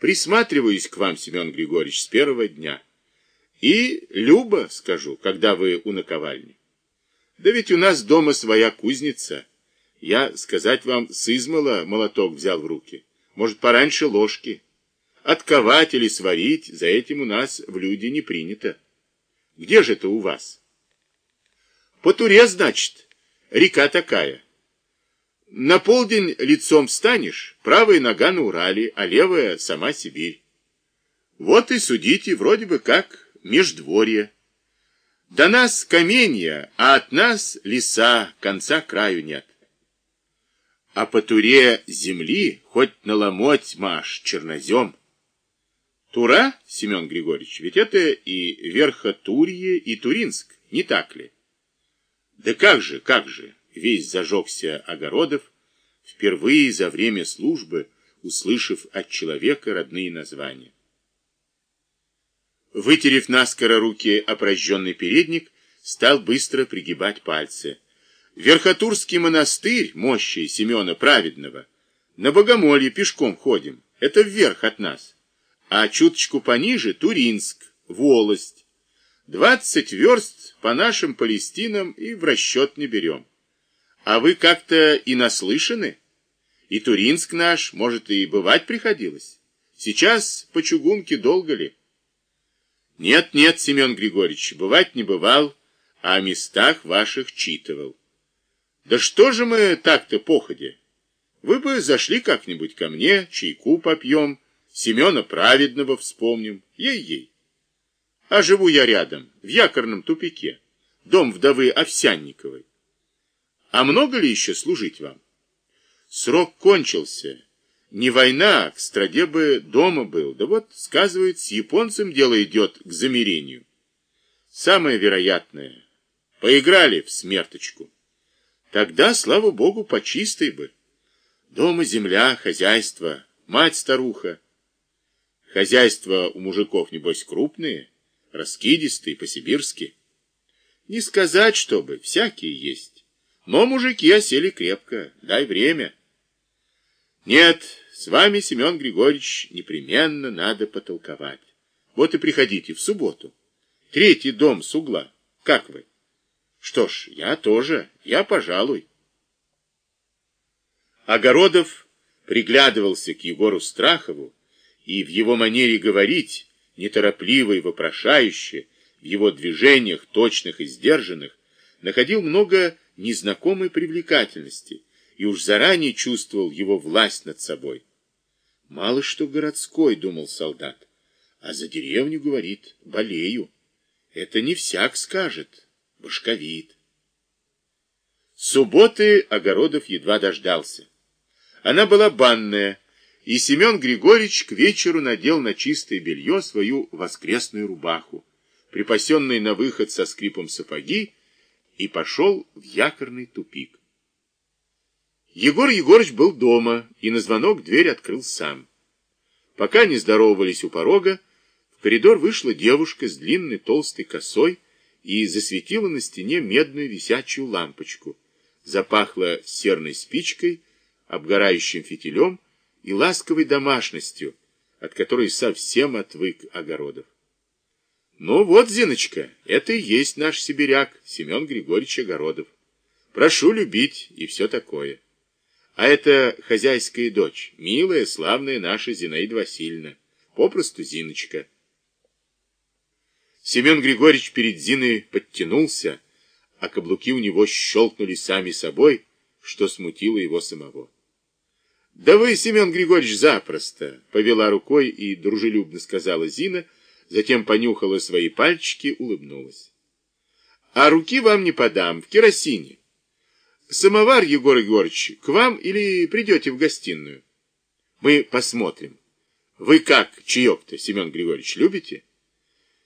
Присматриваюсь к вам, Семен Григорьевич, с первого дня. И любо, скажу, когда вы у наковальни. Да ведь у нас дома своя кузница. Я, сказать вам, с измала молоток взял в руки. Может, пораньше ложки. Отковать или сварить, за этим у нас в люди не принято. Где же это у вас? По Туре, значит, река такая. На полдень лицом встанешь, правая нога на Урале, а левая сама Сибирь. Вот и судите, вроде бы как междворье. До нас каменья, а от нас леса, конца краю нет. А по туре земли хоть наломоть маш чернозем. Тура, Семен Григорьевич, ведь это и Верхотурье, и Туринск, не так ли? Да как же, как же, весь зажегся Огородов, впервые за время службы, услышав от человека родные названия. Вытерев наскоро руки опрожженный передник, стал быстро пригибать пальцы. Верхотурский монастырь, мощи Семена Праведного, на Богомолье пешком ходим, это вверх от нас. А чуточку пониже Туринск, волость. Двадцать верст по нашим Палестинам и в расчет не берем. А вы как-то и наслышаны? И Туринск наш, может, и бывать приходилось. Сейчас по чугунке долго ли? Нет, нет, Семен Григорьевич, бывать не бывал, а о местах ваших читывал. Да что же мы так-то походе? Вы бы зашли как-нибудь ко мне, чайку попьем, Семена Праведного вспомним, ей-ей. А живу я рядом, в якорном тупике, дом вдовы Овсянниковой. А много ли еще служить вам? Срок кончился, не война, а к страде бы дома был. Да вот, сказывает, с японцем дело идет к замирению. Самое вероятное. Поиграли в смерточку. Тогда, слава богу, по чистой бы. Дома земля, хозяйство, мать-старуха. Хозяйства у мужиков, небось, крупные, раскидистые, по-сибирски. Не сказать, чтобы, всякие есть. Но мужики осели крепко, дай время. Нет, с вами, Семен Григорьевич, непременно надо потолковать. Вот и приходите в субботу. Третий дом с угла. Как вы? Что ж, я тоже, я пожалуй. Огородов приглядывался к Егору Страхову, и в его манере говорить, неторопливо и вопрошающе, в его движениях, точных и сдержанных, находил много незнакомой привлекательности, и уж заранее чувствовал его власть над собой. Мало что городской, думал солдат, а за деревню, говорит, болею. Это не всяк скажет, башковит. Субботы Огородов едва дождался. Она была банная, и Семен Григорьевич к вечеру надел на чистое белье свою воскресную рубаху, припасенные на выход со скрипом сапоги, и пошел в якорный тупик. Егор Егорыч был дома, и на звонок дверь открыл сам. Пока не здоровались у порога, в коридор вышла девушка с длинной толстой косой и засветила на стене медную висячую лампочку. Запахло серной спичкой, обгорающим фитилем и ласковой домашностью, от которой совсем отвык Огородов. Ну вот, Зиночка, это и есть наш сибиряк, Семен Григорьевич Огородов. Прошу любить и все такое. А это хозяйская дочь, милая, славная наша Зинаида Васильевна, попросту Зиночка. Семен Григорьевич перед Зиной подтянулся, а каблуки у него щелкнули сами собой, что смутило его самого. «Да вы, Семен Григорьевич, запросто!» — повела рукой и дружелюбно сказала Зина, затем понюхала свои пальчики, улыбнулась. «А руки вам не подам, в керосине. Самовар, Егор Егорович, к вам или придете в гостиную? Мы посмотрим. Вы как, чаек-то, Семен Григорьевич, любите?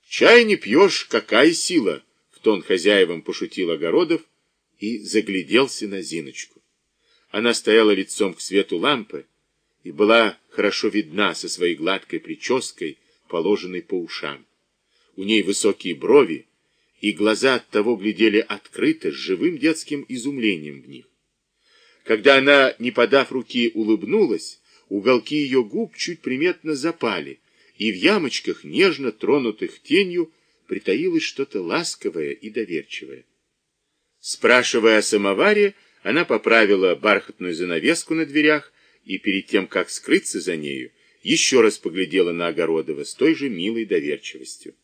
Чай не пьешь, какая сила, в тон хозяевам пошутил Огородов и загляделся на Зиночку. Она стояла лицом к свету лампы и была хорошо видна со своей гладкой прической, положенной по ушам. У ней высокие брови, и глаза от того глядели открыто, с живым детским изумлением в них. Когда она, не подав руки, улыбнулась, Уголки ее губ чуть приметно запали, и в ямочках, нежно тронутых тенью, притаилось что-то ласковое и доверчивое. Спрашивая о самоваре, она поправила бархатную занавеску на дверях и перед тем, как скрыться за нею, еще раз поглядела на Огородова с той же милой доверчивостью.